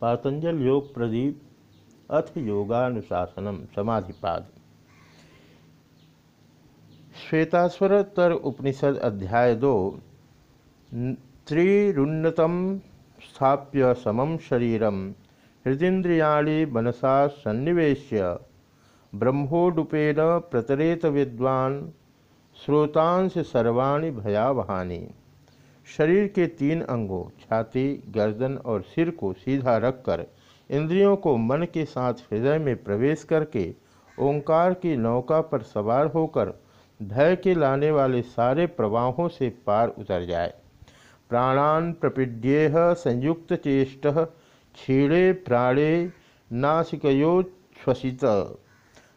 पातंजल योग प्रदीप, अथ योगानुशासनम समाधिपाद। श्वेताश्वरतर उपनिषद अध्याय दो त्रिरुन्नतम स्थाप्य समम शरीरम, हृदीन्द्रियाणी मनसा सन्निवेश्य, ब्रह्मोडुपेन प्रतरेत विद्वान श्रोतांश सर्वाणी भयावहानी। शरीर के तीन अंगों, छाती, गर्दन और सिर को सीधा रखकर इंद्रियों को मन के साथ हृदय में प्रवेश करके ओंकार की नौका पर सवार होकर भय के लाने वाले सारे प्रवाहों से पार उतर जाए। प्राणान प्रपीड्येह संयुक्त चेष्ट क्षीणे प्राणे नासिकोच्छ्वसित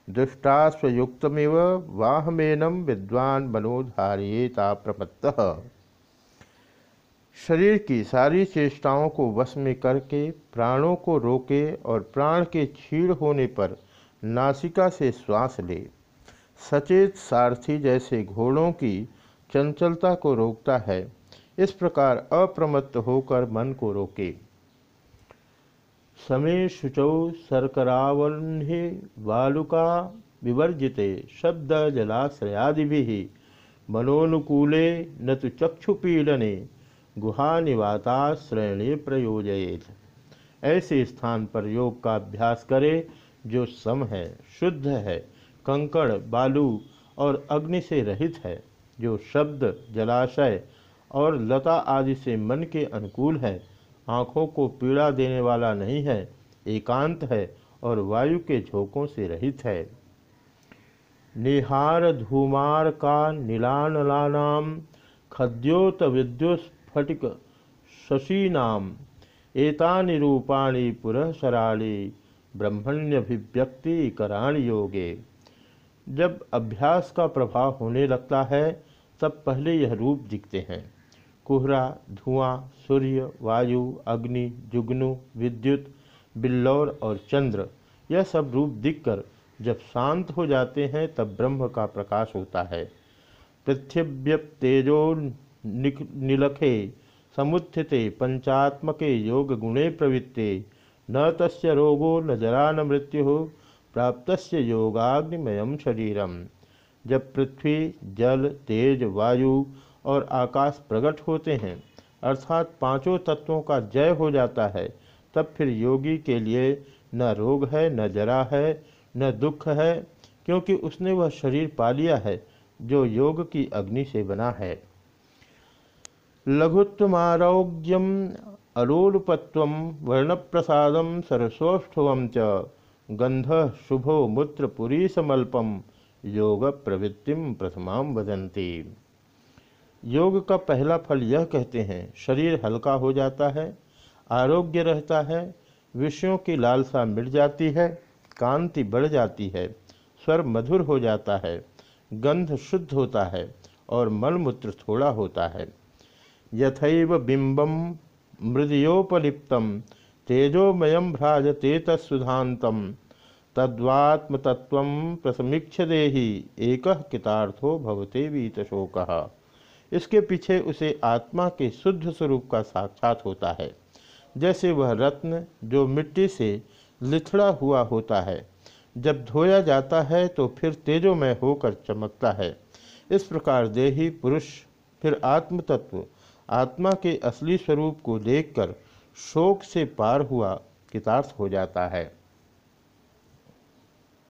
दुष्टास्वयुक्तमिव वाहमेनम विद्वान मनोधारियेता प्रपत्त। शरीर की सारी चेष्टाओं को वश में करके, प्राणों को रोके और प्राण के क्षीण होने पर नासिका से श्वास ले। सचेत सारथी जैसे घोड़ों की चंचलता को रोकता है। इस प्रकार अप्रमत्त होकर मन को रोके। समय शुचौ शर्करावन्हे वालुका विवर्जिते शब्द जलाश्रयादि भी मनोनुकूले न तो चक्षुपीड़ने गुहा निवाताश्रयणे प्रयोजयेत। ऐसे स्थान पर योग का अभ्यास करे, जो सम है, शुद्ध है, कंकड़, बालू और अग्नि से रहित है, जो शब्द, जलाशय और लता आदि से मन के अनुकूल है, आँखों को पीड़ा देने वाला नहीं है, एकांत है और वायु के झोंकों से रहित है। निहार धूमार का नीलानलानाम खद्योत विद्युस्फटिक शशीनाम। एतानि रूपाणी ब्रह्मण्यभिव्यक्ति कराण योगे। जब अभ्यास का प्रभाव होने लगता है, तब पहले यह रूप दिखते हैं। कोहरा, धुआँ, सूर्य, वायु, अग्नि, जुगनू, विद्युत, बिल्लौर और चंद्र, यह सब रूप दिखकर जब शांत हो जाते हैं, तब ब्रह्म का प्रकाश होता है। पृथ्व्यप्तेजो निलखे, समुत्थिते, पंचात्मके योग गुणे प्रवृत्ते। न तस्य रोगो न जरा न मृत्यु हो प्राप्त योगाग्निमय शरीरम। जब पृथ्वी, जल, तेज, वायु और आकाश प्रकट होते हैं, अर्थात पाँचों तत्वों का जय हो जाता है, तब फिर योगी के लिए न रोग है, न जरा है, न दुख है, क्योंकि उसने वह शरीर पा लिया है, जो योग की अग्नि से बना है। लघुत्वमारोग्यम अलोलुपत्व वर्णप्रसादम सरसोष्ठव च। गंध शुभो, मूत्र पुरीसमल्पम योग प्रवृत्ति प्रथमा वदंती योग का पहला फल यह कहते हैं, शरीर हल्का हो जाता है, आरोग्य रहता है, विषयों की लालसा मिट जाती है, कांति बढ़ जाती है, स्वर मधुर हो जाता है, गंध शुद्ध होता है और मलमूत्र थोड़ा होता है। यथैव बिंबम मृदयोपलिप्तम तेजोमयम भ्राजते तत्सुधातम तद्वात्मतत्व प्रसमीक्ष देही, एक कितार्थो भवते वीतशोक। इसके पीछे उसे आत्मा के शुद्ध स्वरूप का साक्षात होता है। जैसे वह रत्न जो मिट्टी से लिथड़ा हुआ होता है। जब धोया जाता है तो फिर तेजोमय होकर चमकता है। इस प्रकार देही, पुरुष, फिर आत्म तत्व आत्मा के असली स्वरूप को देखकर शोक से पार हुआ कितार्थ हो जाता है।